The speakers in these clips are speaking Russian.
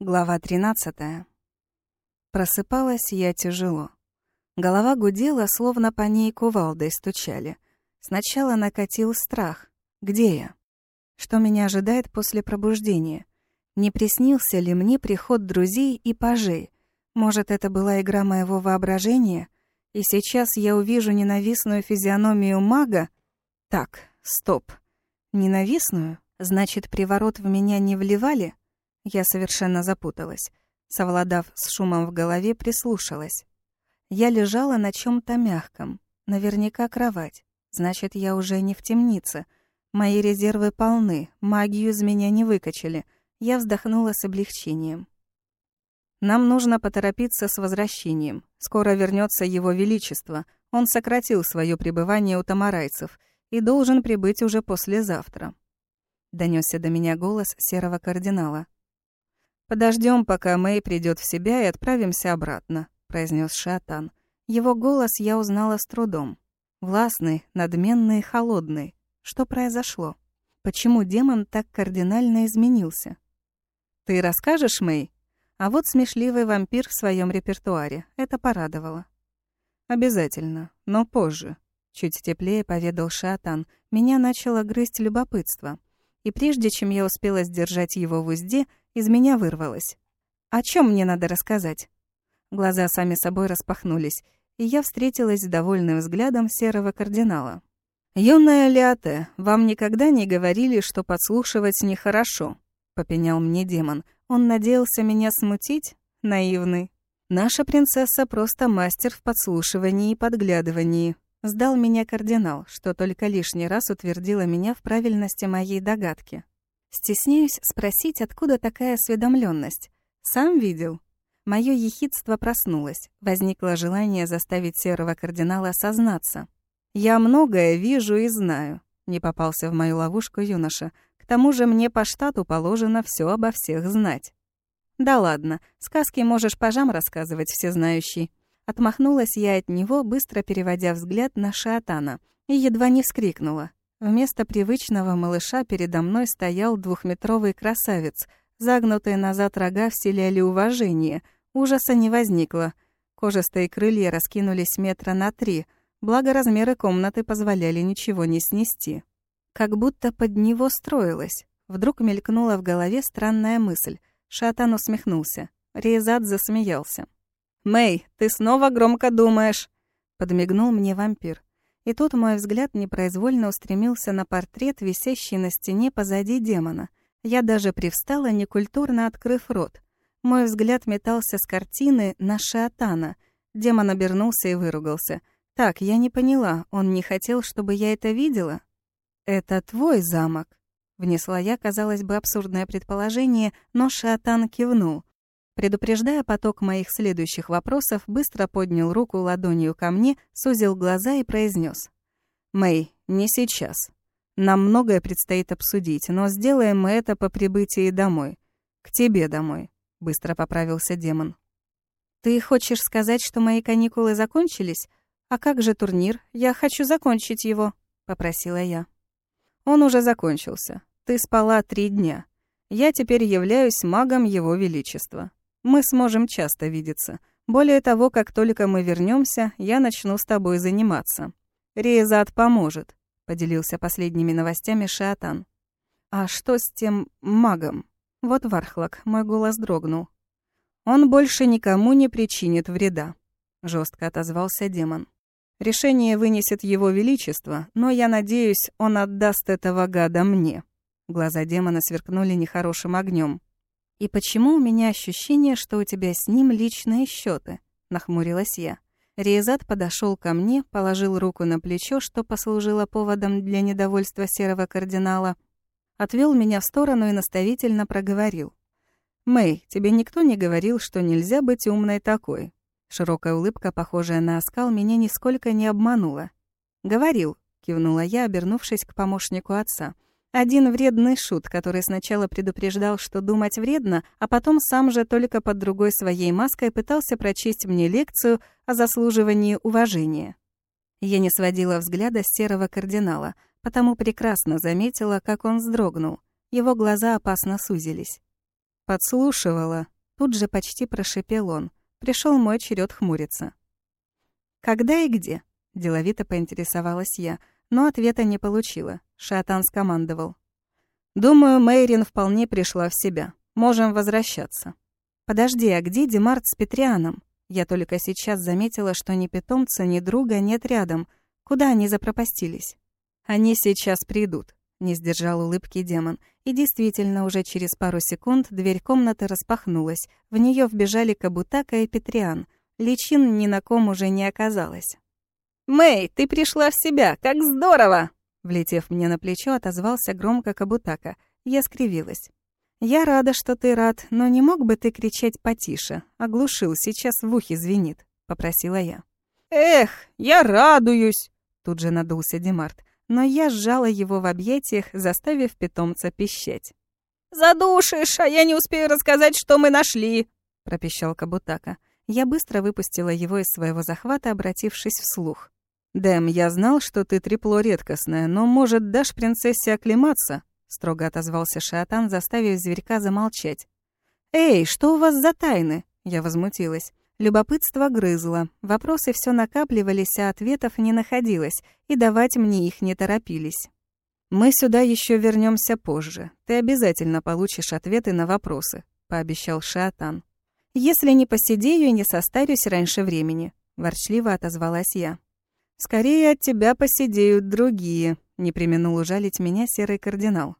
Глава 13. Просыпалась я тяжело. Голова гудела, словно по ней кувалдой стучали. Сначала накатил страх. Где я? Что меня ожидает после пробуждения? Не приснился ли мне приход друзей и пажей? Может, это была игра моего воображения? И сейчас я увижу ненавистную физиономию мага? Так, стоп. Ненавистную? Значит, приворот в меня не вливали? Я совершенно запуталась. Совладав с шумом в голове, прислушалась. Я лежала на чем то мягком. Наверняка кровать. Значит, я уже не в темнице. Мои резервы полны, магию из меня не выкачали. Я вздохнула с облегчением. Нам нужно поторопиться с возвращением. Скоро вернется его величество. Он сократил свое пребывание у тамарайцев и должен прибыть уже послезавтра. Донесся до меня голос серого кардинала. Подождем, пока Мэй придет в себя и отправимся обратно, произнес Шатан. Его голос я узнала с трудом. Властный, надменный, холодный. Что произошло? Почему демон так кардинально изменился? Ты расскажешь, Мэй? А вот смешливый вампир в своем репертуаре. Это порадовало. Обязательно, но позже. Чуть теплее поведал Шатан. Меня начало грызть любопытство. И прежде чем я успела сдержать его в узде, из меня вырвалось. «О чем мне надо рассказать?» Глаза сами собой распахнулись, и я встретилась с довольным взглядом серого кардинала. «Юная Лиате, вам никогда не говорили, что подслушивать нехорошо?» — попенял мне демон. Он надеялся меня смутить? Наивный. «Наша принцесса просто мастер в подслушивании и подглядывании», — сдал меня кардинал, что только лишний раз утвердило меня в правильности моей догадки. Стесняюсь спросить, откуда такая осведомленность. Сам видел? Моё ехидство проснулось. Возникло желание заставить серого кардинала сознаться. «Я многое вижу и знаю», — не попался в мою ловушку юноша. «К тому же мне по штату положено всё обо всех знать». «Да ладно, сказки можешь пажам рассказывать, всезнающий». Отмахнулась я от него, быстро переводя взгляд на Шатана, и едва не вскрикнула. Вместо привычного малыша передо мной стоял двухметровый красавец. Загнутые назад рога вселяли уважение. Ужаса не возникло. Кожистые крылья раскинулись метра на три, благо размеры комнаты позволяли ничего не снести. Как будто под него строилось. Вдруг мелькнула в голове странная мысль. Шатан усмехнулся. Резат засмеялся. «Мэй, ты снова громко думаешь!» Подмигнул мне вампир. И тут мой взгляд непроизвольно устремился на портрет, висящий на стене позади демона. Я даже привстала, некультурно открыв рот. Мой взгляд метался с картины на Шиатана. Демон обернулся и выругался. «Так, я не поняла, он не хотел, чтобы я это видела?» «Это твой замок», — внесла я, казалось бы, абсурдное предположение, но Шиатан кивнул. Предупреждая поток моих следующих вопросов, быстро поднял руку ладонью ко мне, сузил глаза и произнес: «Мэй, не сейчас. Нам многое предстоит обсудить, но сделаем мы это по прибытии домой. К тебе домой», — быстро поправился демон. «Ты хочешь сказать, что мои каникулы закончились? А как же турнир? Я хочу закончить его», — попросила я. «Он уже закончился. Ты спала три дня. Я теперь являюсь магом Его Величества. Мы сможем часто видеться. Более того, как только мы вернемся, я начну с тобой заниматься. Рейзат поможет», — поделился последними новостями Шиатан. «А что с тем магом?» Вот Вархлак, мой голос дрогнул. «Он больше никому не причинит вреда», — жестко отозвался демон. «Решение вынесет его величество, но я надеюсь, он отдаст этого гада мне». Глаза демона сверкнули нехорошим огнем. «И почему у меня ощущение, что у тебя с ним личные счеты? нахмурилась я. Риезат подошел ко мне, положил руку на плечо, что послужило поводом для недовольства серого кардинала, отвел меня в сторону и наставительно проговорил. «Мэй, тебе никто не говорил, что нельзя быть умной такой?» Широкая улыбка, похожая на оскал, меня нисколько не обманула. «Говорил», — кивнула я, обернувшись к помощнику отца. Один вредный шут, который сначала предупреждал, что думать вредно, а потом сам же только под другой своей маской пытался прочесть мне лекцию о заслуживании уважения. Я не сводила взгляда с серого кардинала, потому прекрасно заметила, как он вздрогнул. Его глаза опасно сузились. Подслушивала. Тут же почти прошипел он. Пришел мой черед хмуриться. «Когда и где?» – деловито поинтересовалась я, но ответа не получила. Шатан скомандовал. «Думаю, Мейрин вполне пришла в себя. Можем возвращаться». «Подожди, а где Демарт с Петрианом?» Я только сейчас заметила, что ни питомца, ни друга нет рядом. Куда они запропастились? «Они сейчас придут», — не сдержал улыбки демон. И действительно, уже через пару секунд дверь комнаты распахнулась. В нее вбежали Кабутака и Петриан. Личин ни на ком уже не оказалось. «Мэй, ты пришла в себя! Как здорово!» Влетев мне на плечо, отозвался громко Кабутака. Я скривилась. «Я рада, что ты рад, но не мог бы ты кричать потише? Оглушил, сейчас в ухе звенит», — попросила я. «Эх, я радуюсь!» Тут же надулся Демарт, но я сжала его в объятиях, заставив питомца пищать. «Задушишь, а я не успею рассказать, что мы нашли!» — пропищал Кабутака. Я быстро выпустила его из своего захвата, обратившись вслух. «Дэм, я знал, что ты трепло редкостное, но, может, дашь принцессе оклематься?» — строго отозвался Шиатан, заставив зверька замолчать. «Эй, что у вас за тайны?» — я возмутилась. Любопытство грызло. Вопросы все накапливались, а ответов не находилось, и давать мне их не торопились. «Мы сюда еще вернемся позже. Ты обязательно получишь ответы на вопросы», — пообещал Шиатан. «Если не посидею и не состарюсь раньше времени», — ворчливо отозвалась я. «Скорее от тебя посидеют другие», — не применул ужалить меня серый кардинал.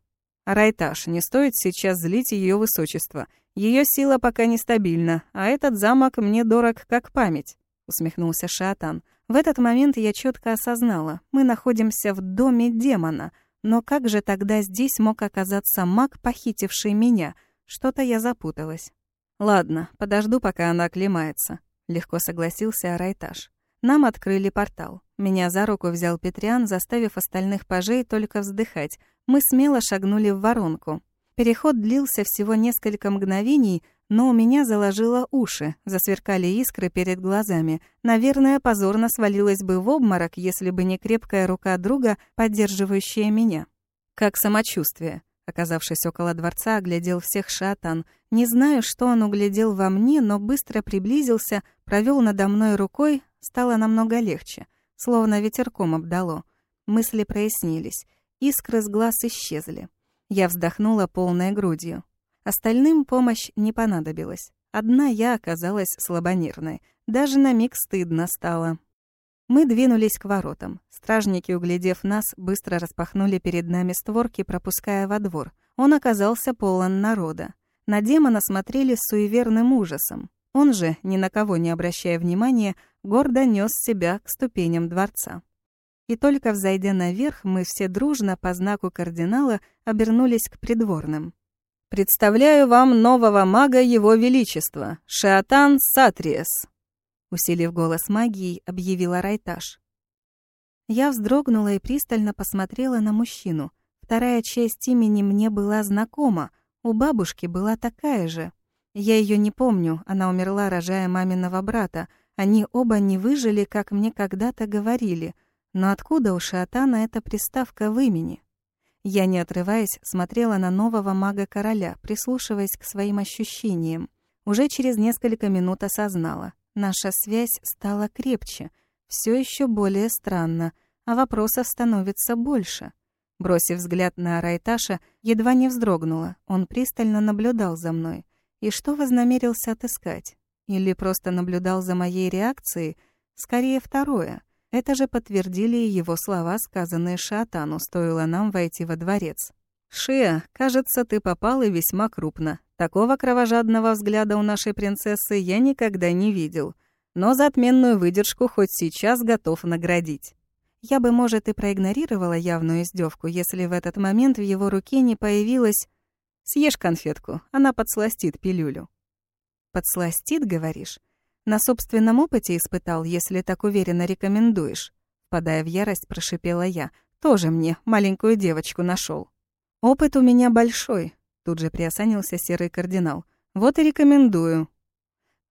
«Райташ, не стоит сейчас злить ее высочество. Ее сила пока нестабильна, а этот замок мне дорог как память», — усмехнулся Шатан. В этот момент я четко осознала, мы находимся в доме демона, но как же тогда здесь мог оказаться маг, похитивший меня? Что-то я запуталась. «Ладно, подожду, пока она оклемается», — легко согласился Арайтаж. Нам открыли портал. Меня за руку взял Петриан, заставив остальных пажей только вздыхать. Мы смело шагнули в воронку. Переход длился всего несколько мгновений, но у меня заложило уши, засверкали искры перед глазами. Наверное, позорно свалилась бы в обморок, если бы не крепкая рука друга, поддерживающая меня. Как самочувствие. Оказавшись около дворца, оглядел всех шатан. Не знаю, что он углядел во мне, но быстро приблизился, провел надо мной рукой, стало намного легче, словно ветерком обдало. Мысли прояснились, искры с глаз исчезли. Я вздохнула полной грудью. Остальным помощь не понадобилась. Одна я оказалась слабонервной. Даже на миг стыдно стало. Мы двинулись к воротам. Стражники, углядев нас, быстро распахнули перед нами створки, пропуская во двор. Он оказался полон народа. На демона смотрели с суеверным ужасом. Он же, ни на кого не обращая внимания, гордо нес себя к ступеням дворца. И только взойдя наверх, мы все дружно по знаку кардинала обернулись к придворным. «Представляю вам нового мага Его Величества, Шиатан Сатриес», усилив голос магии, объявила Райташ. Я вздрогнула и пристально посмотрела на мужчину. Вторая часть имени мне была знакома, у бабушки была такая же. Я ее не помню, она умерла, рожая маминого брата. Они оба не выжили, как мне когда-то говорили. Но откуда у Шиатана эта приставка в имени? Я, не отрываясь, смотрела на нового мага-короля, прислушиваясь к своим ощущениям. Уже через несколько минут осознала. Наша связь стала крепче, все еще более странно, а вопросов становится больше. Бросив взгляд на Райташа, едва не вздрогнула. Он пристально наблюдал за мной. И что вознамерился отыскать? Или просто наблюдал за моей реакцией? Скорее, второе. Это же подтвердили его слова, сказанные Шатану, стоило нам войти во дворец. «Шия, кажется, ты попал и весьма крупно. Такого кровожадного взгляда у нашей принцессы я никогда не видел. Но за отменную выдержку хоть сейчас готов наградить». Я бы, может, и проигнорировала явную издевку, если в этот момент в его руке не появилась... «Съешь конфетку, она подсластит пилюлю». «Подсластит, говоришь?» На собственном опыте испытал, если так уверенно рекомендуешь. Падая в ярость, прошипела я. Тоже мне маленькую девочку нашел. Опыт у меня большой, Тут же приосанился серый кардинал. «Вот и рекомендую».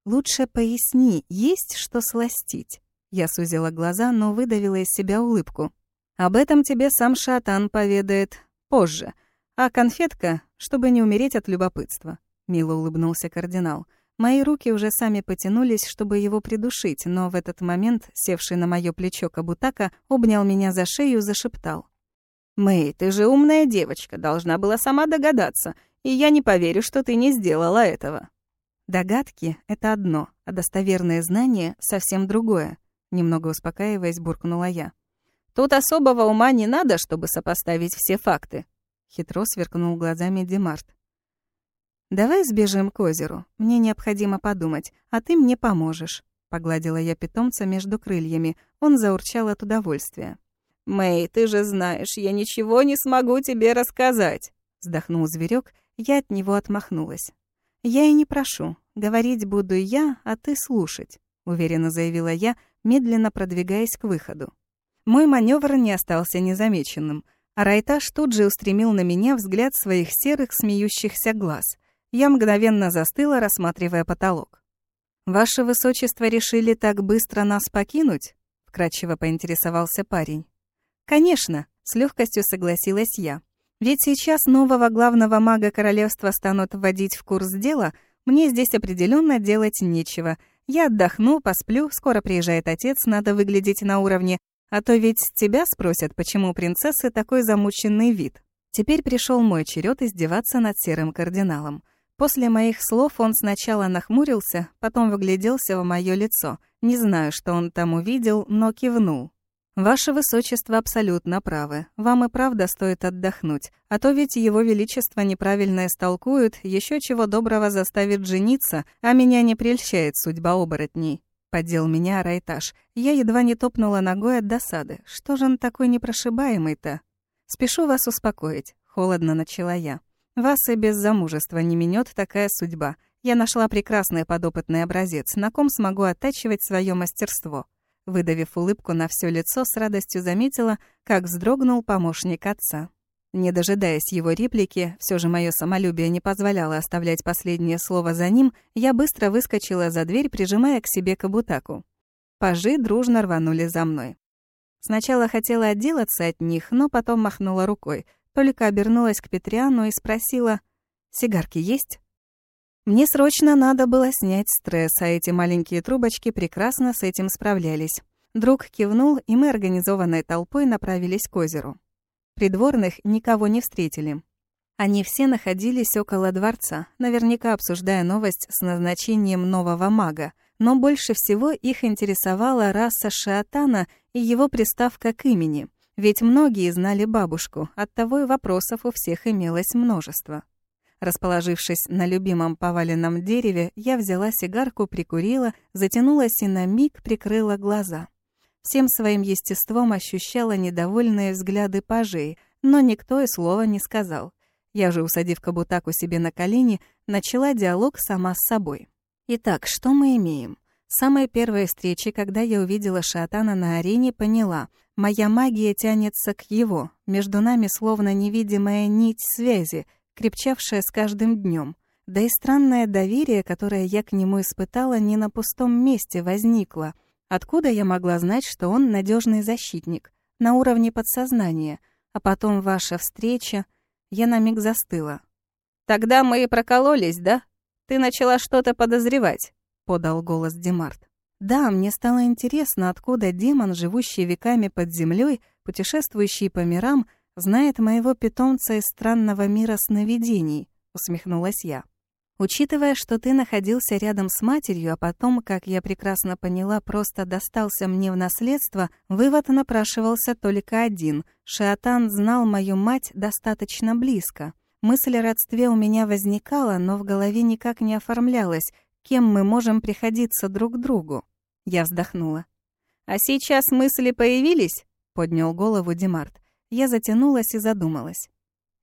«Лучше поясни, есть что сластить?» Я сузила глаза, но выдавила из себя улыбку. «Об этом тебе сам шатан поведает позже. А конфетка, чтобы не умереть от любопытства». мило улыбнулся кардинал. Мои руки уже сами потянулись, чтобы его придушить, но в этот момент, севший на моё плечо Кабутака, обнял меня за шею и зашептал. «Мэй, ты же умная девочка, должна была сама догадаться, и я не поверю, что ты не сделала этого». «Догадки — это одно, а достоверное знание — совсем другое», — немного успокаиваясь, буркнула я. «Тут особого ума не надо, чтобы сопоставить все факты», — хитро сверкнул глазами Демарт. «Давай сбежим к озеру. Мне необходимо подумать, а ты мне поможешь». Погладила я питомца между крыльями. Он заурчал от удовольствия. «Мэй, ты же знаешь, я ничего не смогу тебе рассказать!» Вздохнул зверек, я от него отмахнулась. «Я и не прошу. Говорить буду я, а ты слушать», уверенно заявила я, медленно продвигаясь к выходу. Мой маневр не остался незамеченным, а Райташ тут же устремил на меня взгляд своих серых смеющихся глаз — я мгновенно застыла, рассматривая потолок. «Ваше высочество решили так быстро нас покинуть?» — вкратчиво поинтересовался парень. «Конечно», — с легкостью согласилась я. «Ведь сейчас нового главного мага королевства станут вводить в курс дела, мне здесь определенно делать нечего. Я отдохну, посплю, скоро приезжает отец, надо выглядеть на уровне, а то ведь тебя спросят, почему у принцессы такой замученный вид». Теперь пришел мой черед издеваться над серым кардиналом. После моих слов он сначала нахмурился, потом выгляделся в моё лицо. Не знаю, что он там увидел, но кивнул. «Ваше Высочество абсолютно правы. Вам и правда стоит отдохнуть. А то ведь Его Величество неправильно истолкует, еще чего доброго заставит жениться, а меня не прельщает судьба оборотней». Поддел меня Райташ. Я едва не топнула ногой от досады. Что же он такой непрошибаемый-то? «Спешу вас успокоить», — холодно начала я. Вас и без замужества не минет такая судьба. Я нашла прекрасный подопытный образец, на ком смогу оттачивать свое мастерство. Выдавив улыбку на все лицо, с радостью заметила, как вздрогнул помощник отца. Не дожидаясь его реплики, все же мое самолюбие не позволяло оставлять последнее слово за ним, я быстро выскочила за дверь, прижимая к себе кабутаку. Пажи дружно рванули за мной. Сначала хотела отделаться от них, но потом махнула рукой. Только обернулась к Петриану и спросила, «Сигарки есть?» Мне срочно надо было снять стресс, а эти маленькие трубочки прекрасно с этим справлялись. Друг кивнул, и мы организованной толпой направились к озеру. Придворных никого не встретили. Они все находились около дворца, наверняка обсуждая новость с назначением нового мага, но больше всего их интересовала раса Шиатана и его приставка к имени. Ведь многие знали бабушку, оттого и вопросов у всех имелось множество. Расположившись на любимом поваленном дереве, я взяла сигарку, прикурила, затянулась и на миг прикрыла глаза. Всем своим естеством ощущала недовольные взгляды пажей, но никто и слова не сказал. Я же, усадив Кабутаку себе на колени, начала диалог сама с собой. Итак, что мы имеем? С самой первой встречи, когда я увидела Шатана на арене, поняла — Моя магия тянется к его, между нами словно невидимая нить связи, крепчавшая с каждым днем. Да и странное доверие, которое я к нему испытала, не на пустом месте возникло. Откуда я могла знать, что он надежный защитник? На уровне подсознания. А потом ваша встреча. Я на миг застыла. «Тогда мы и прокололись, да? Ты начала что-то подозревать», — подал голос Демарт. Да, мне стало интересно, откуда демон, живущий веками под землей, путешествующий по мирам, знает моего питомца из странного мира сновидений, усмехнулась я. Учитывая, что ты находился рядом с матерью, а потом, как я прекрасно поняла, просто достался мне в наследство, вывод напрашивался только один. Шиатан знал мою мать достаточно близко. Мысль о родстве у меня возникала, но в голове никак не оформлялась, кем мы можем приходиться друг другу. Я вздохнула. «А сейчас мысли появились?» — поднял голову Демарт. Я затянулась и задумалась.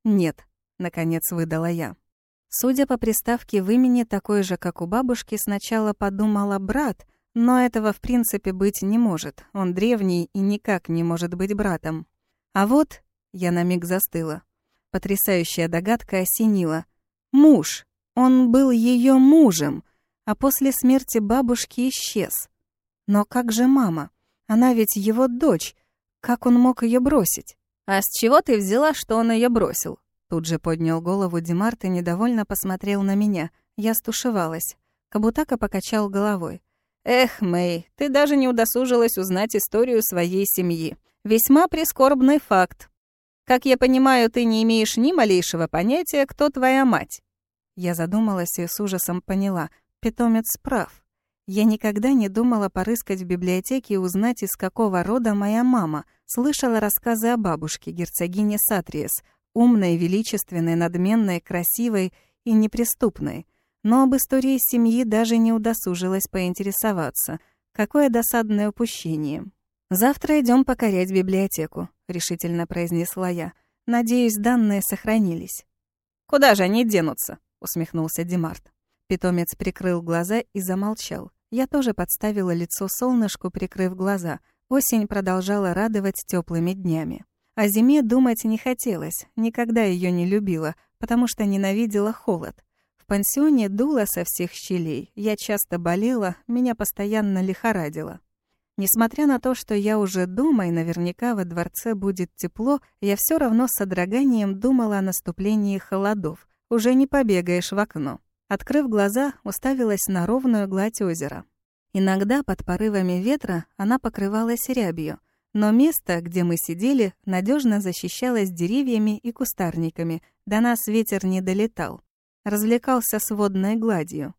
«Нет», — наконец выдала я. Судя по приставке в имени, такой же, как у бабушки, сначала подумала «брат», но этого в принципе быть не может. Он древний и никак не может быть братом. А вот я на миг застыла. Потрясающая догадка осенила. Муж! Он был ее мужем! а после смерти бабушки исчез. Но как же мама? Она ведь его дочь. Как он мог ее бросить? А с чего ты взяла, что он ее бросил? Тут же поднял голову Демарт и недовольно посмотрел на меня. Я стушевалась. Кабутака покачал головой. «Эх, Мэй, ты даже не удосужилась узнать историю своей семьи. Весьма прискорбный факт. Как я понимаю, ты не имеешь ни малейшего понятия, кто твоя мать». Я задумалась и с ужасом поняла. Питомец прав. Я никогда не думала порыскать в библиотеке и узнать, из какого рода моя мама. Слышала рассказы о бабушке, герцогине Сатриес, умной, величественной, надменной, красивой и неприступной. Но об истории семьи даже не удосужилась поинтересоваться. Какое досадное упущение. «Завтра идем покорять библиотеку», — решительно произнесла я. «Надеюсь, данные сохранились». «Куда же они денутся?» — усмехнулся Демарт. Питомец прикрыл глаза и замолчал. Я тоже подставила лицо солнышку, прикрыв глаза. Осень продолжала радовать теплыми днями. О зиме думать не хотелось, никогда ее не любила, потому что ненавидела холод. В пансионе дуло со всех щелей, я часто болела, меня постоянно лихорадило. Несмотря на то, что я уже дома и наверняка во дворце будет тепло, я все равно с содроганием думала о наступлении холодов. Уже не побегаешь в окно. Открыв глаза, уставилась на ровную гладь озера. Иногда под порывами ветра она покрывалась рябью, но место, где мы сидели, надежно защищалось деревьями и кустарниками, до нас ветер не долетал развлекался с водной гладью.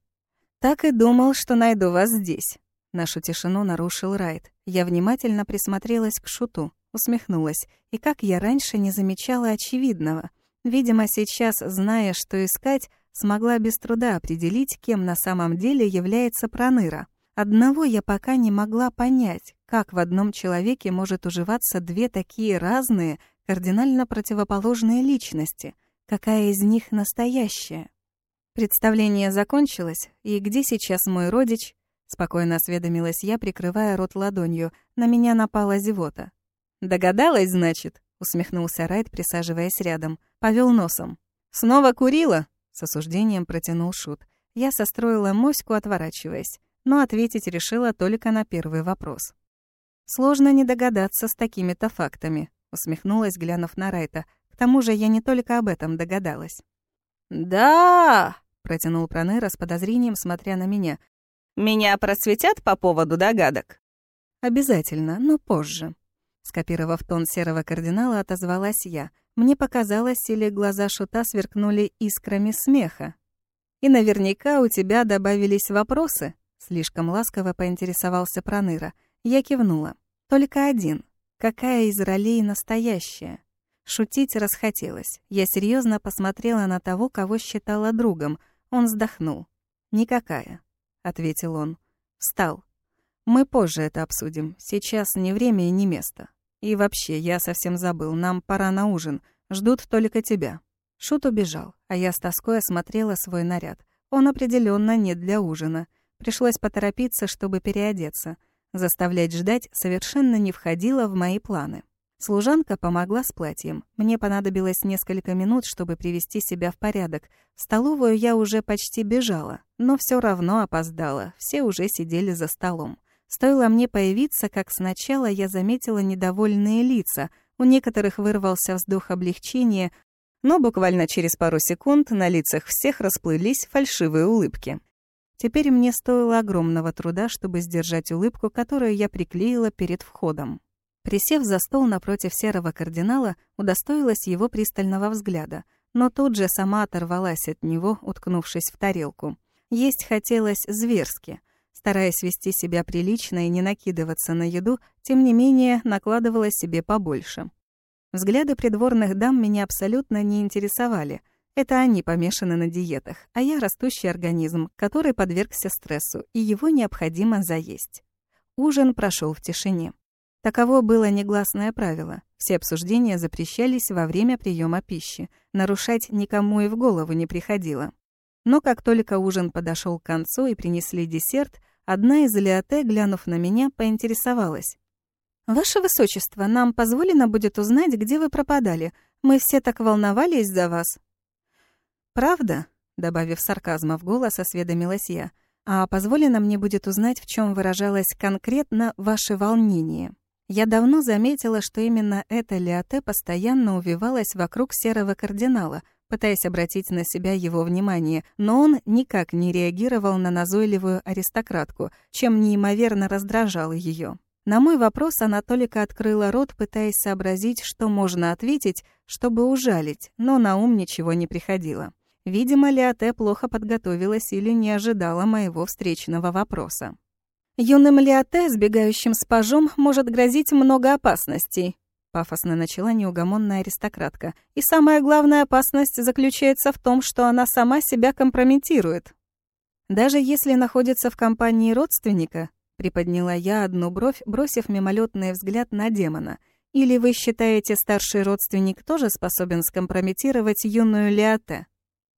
«Так и думал, что найду вас здесь». Нашу тишину нарушил Райт. Я внимательно присмотрелась к шуту, усмехнулась. И как я раньше не замечала очевидного. Видимо, сейчас, зная, что искать, смогла без труда определить, кем на самом деле является Проныра. Одного я пока не могла понять, как в одном человеке может уживаться две такие разные, кардинально противоположные личности. Какая из них настоящая? Представление закончилось, и где сейчас мой родич? Спокойно осведомилась я, прикрывая рот ладонью. На меня напала зевота. «Догадалась, значит?» — усмехнулся Райт, присаживаясь рядом. Повел носом. «Снова курила?» — с осуждением протянул Шут. Я состроила моську, отворачиваясь, но ответить решила только на первый вопрос. «Сложно не догадаться с такими-то фактами», — усмехнулась, глянув на Райта. «К тому же я не только об этом догадалась». «Да!» протянул Пронера с подозрением, смотря на меня. «Меня просветят по поводу догадок?» «Обязательно, но позже». Скопировав тон серого кардинала, отозвалась я. Мне показалось, или глаза шута сверкнули искрами смеха. «И наверняка у тебя добавились вопросы?» Слишком ласково поинтересовался Проныра. Я кивнула. «Только один. Какая из ролей настоящая?» Шутить расхотелось. Я серьезно посмотрела на того, кого считала другом — он вздохнул. «Никакая», — ответил он. Встал. «Мы позже это обсудим. Сейчас ни время и ни место. И вообще, я совсем забыл, нам пора на ужин. Ждут только тебя». Шут убежал, а я с тоской осмотрела свой наряд. Он определенно не для ужина. Пришлось поторопиться, чтобы переодеться. Заставлять ждать совершенно не входило в мои планы. Служанка помогла с платьем. Мне понадобилось несколько минут, чтобы привести себя в порядок. В столовую я уже почти бежала, но все равно опоздала. Все уже сидели за столом. Стоило мне появиться, как сначала я заметила недовольные лица. У некоторых вырвался вздох облегчения, но буквально через пару секунд на лицах всех расплылись фальшивые улыбки. Теперь мне стоило огромного труда, чтобы сдержать улыбку, которую я приклеила перед входом. Присев за стол напротив серого кардинала, удостоилась его пристального взгляда, но тут же сама оторвалась от него, уткнувшись в тарелку. Есть хотелось зверски. Стараясь вести себя прилично и не накидываться на еду, тем не менее накладывала себе побольше. Взгляды придворных дам меня абсолютно не интересовали. Это они помешаны на диетах, а я растущий организм, который подвергся стрессу, и его необходимо заесть. Ужин прошел в тишине. Таково было негласное правило. Все обсуждения запрещались во время приема пищи. Нарушать никому и в голову не приходило. Но как только ужин подошел к концу и принесли десерт, одна из Леоте, глянув на меня, поинтересовалась. «Ваше Высочество, нам позволено будет узнать, где вы пропадали. Мы все так волновались за вас». «Правда?» — добавив сарказма в голос, осведомилась я. «А позволено мне будет узнать, в чем выражалось конкретно ваше волнение?» Я давно заметила, что именно эта Леоте постоянно увивалась вокруг серого кардинала, пытаясь обратить на себя его внимание, но он никак не реагировал на назойливую аристократку, чем неимоверно раздражал ее. На мой вопрос она только открыла рот, пытаясь сообразить, что можно ответить, чтобы ужалить, но на ум ничего не приходило. Видимо, Леоте плохо подготовилась или не ожидала моего встречного вопроса. «Юным Леоте, сбегающим с пажом, может грозить много опасностей», пафосно начала неугомонная аристократка. «И самая главная опасность заключается в том, что она сама себя компрометирует. Даже если находится в компании родственника, приподняла я одну бровь, бросив мимолетный взгляд на демона. Или вы считаете, старший родственник тоже способен скомпрометировать юную Леоте?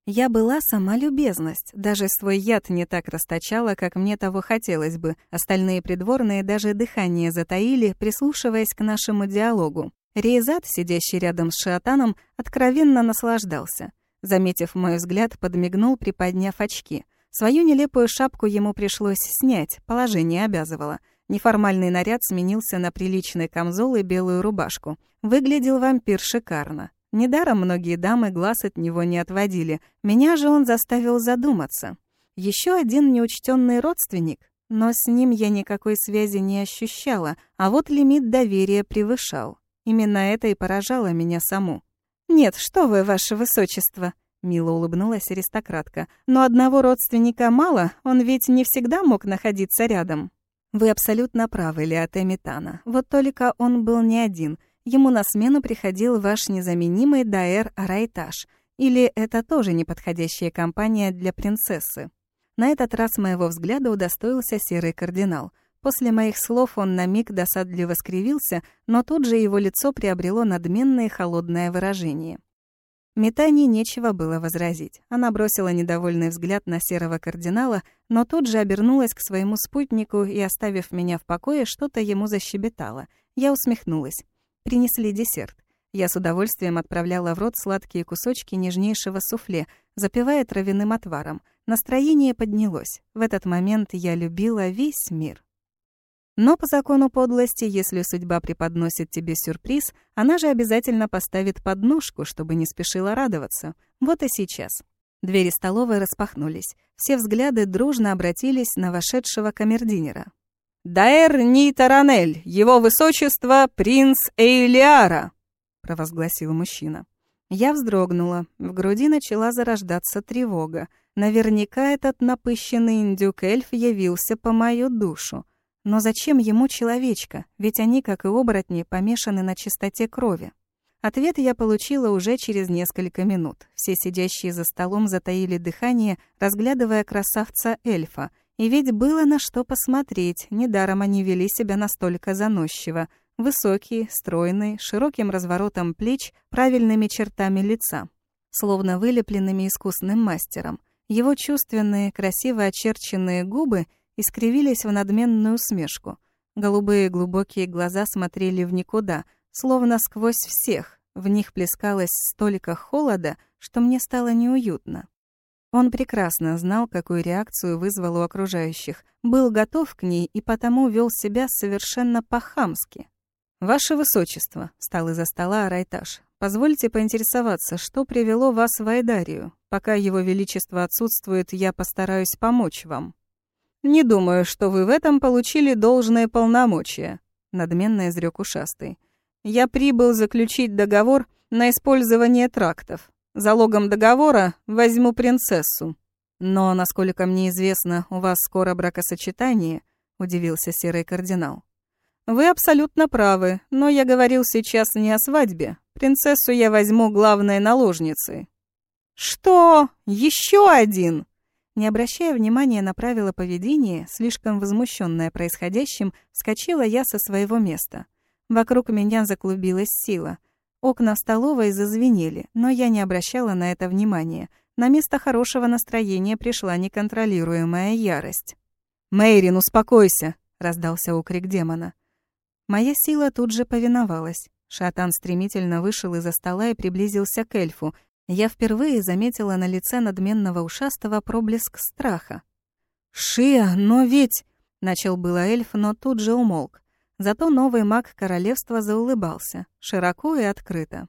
Я была сама любезность, даже свой яд не так расточала, как мне того хотелось бы. Остальные придворные даже дыхание затаили, прислушиваясь к нашему диалогу. Рейзат, сидящий рядом с Шиатаном, откровенно наслаждался. Заметив мой взгляд, подмигнул, приподняв очки. Свою нелепую шапку ему пришлось снять, положение обязывало. Неформальный наряд сменился на приличный камзол и белую рубашку. Выглядел вампир шикарно. Недаром многие дамы глаз от него не отводили. Меня же он заставил задуматься. Еще один неучтенный родственник, но с ним я никакой связи не ощущала, а вот лимит доверия превышал. Именно это и поражало меня саму. «Нет, что вы, ваше высочество!» Мило улыбнулась аристократка. «Но одного родственника мало, он ведь не всегда мог находиться рядом». «Вы абсолютно правы, Леоте Метана. Вот только он был не один. Ему на смену приходил ваш незаменимый Даэр Арайташ. Или это тоже неподходящая компания для принцессы? На этот раз моего взгляда удостоился серый кардинал. После моих слов он на миг досадливо скривился, но тут же его лицо приобрело надменное холодное выражение. Метани нечего было возразить. Она бросила недовольный взгляд на серого кардинала, но тут же обернулась к своему спутнику и, оставив меня в покое, что-то ему защебетала. Я усмехнулась. Принесли десерт. Я с удовольствием отправляла в рот сладкие кусочки нежнейшего суфле, запивая травяным отваром. Настроение поднялось. В этот момент я любила весь мир. Но по закону подлости, если судьба преподносит тебе сюрприз, она же обязательно поставит подножку, чтобы не спешила радоваться. Вот и сейчас. Двери столовой распахнулись. Все взгляды дружно обратились на вошедшего камердинера. «Даэр Нитаранель, его высочество принц Эйлиара», — провозгласил мужчина. Я вздрогнула, в груди начала зарождаться тревога. Наверняка этот напыщенный индюк-эльф явился по мою душу. Но зачем ему человечка? Ведь они, как и оборотни, помешаны на чистоте крови. Ответ я получила уже через несколько минут. Все сидящие за столом затаили дыхание, разглядывая красавца-эльфа — и ведь было на что посмотреть, недаром они вели себя настолько заносчиво. Высокий, стройный, широким разворотом плеч, правильными чертами лица. Словно вылепленными искусным мастером. Его чувственные, красиво очерченные губы искривились в надменную усмешку. Голубые глубокие глаза смотрели в никуда, словно сквозь всех. В них плескалось столько холода, что мне стало неуютно. Он прекрасно знал, какую реакцию вызвал у окружающих, был готов к ней и потому вел себя совершенно по-хамски. «Ваше Высочество», — встал из-за стола Арайташ, — «позвольте поинтересоваться, что привело вас в Айдарию? Пока Его Величество отсутствует, я постараюсь помочь вам». «Не думаю, что вы в этом получили должное полномочия», — надменно изрек ушастый. «Я прибыл заключить договор на использование трактов. Залогом договора возьму принцессу. Но, насколько мне известно, у вас скоро бракосочетание, удивился серый кардинал. Вы абсолютно правы, но я говорил сейчас не о свадьбе. Принцессу я возьму главной наложницей. Что? Еще один? Не обращая внимания на правила поведения, слишком возмущенная происходящим, вскочила я со своего места. Вокруг меня заклубилась сила. Окна столовой зазвенели, но я не обращала на это внимания. На место хорошего настроения пришла неконтролируемая ярость. «Мэйрин, успокойся!» — раздался укрик демона. Моя сила тут же повиновалась. Шатан стремительно вышел из-за стола и приблизился к эльфу. Я впервые заметила на лице надменного ушастого проблеск страха. «Шия, но ведь...» — начал было эльф, но тут же умолк. Зато новый маг королевства заулыбался, широко и открыто.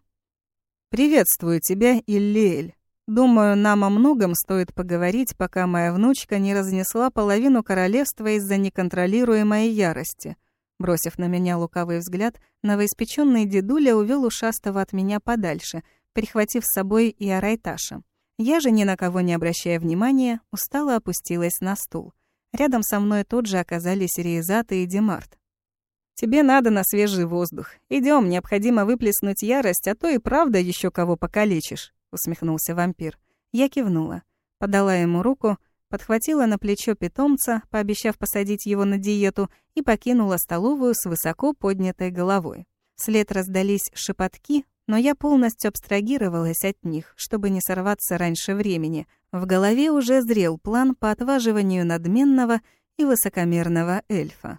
«Приветствую тебя, Иллиэль. Думаю, нам о многом стоит поговорить, пока моя внучка не разнесла половину королевства из-за неконтролируемой ярости». Бросив на меня лукавый взгляд, новоиспеченный дедуля увел ушастого от меня подальше, прихватив с собой и Арайташа. Я же, ни на кого не обращая внимания, устало опустилась на стул. Рядом со мной тут же оказались Риезата и Демарт. «Тебе надо на свежий воздух. Идем, необходимо выплеснуть ярость, а то и правда еще кого покалечишь», — усмехнулся вампир. Я кивнула, подала ему руку, подхватила на плечо питомца, пообещав посадить его на диету, и покинула столовую с высоко поднятой головой. Вслед раздались шепотки, но я полностью абстрагировалась от них, чтобы не сорваться раньше времени. В голове уже зрел план по отваживанию надменного и высокомерного эльфа.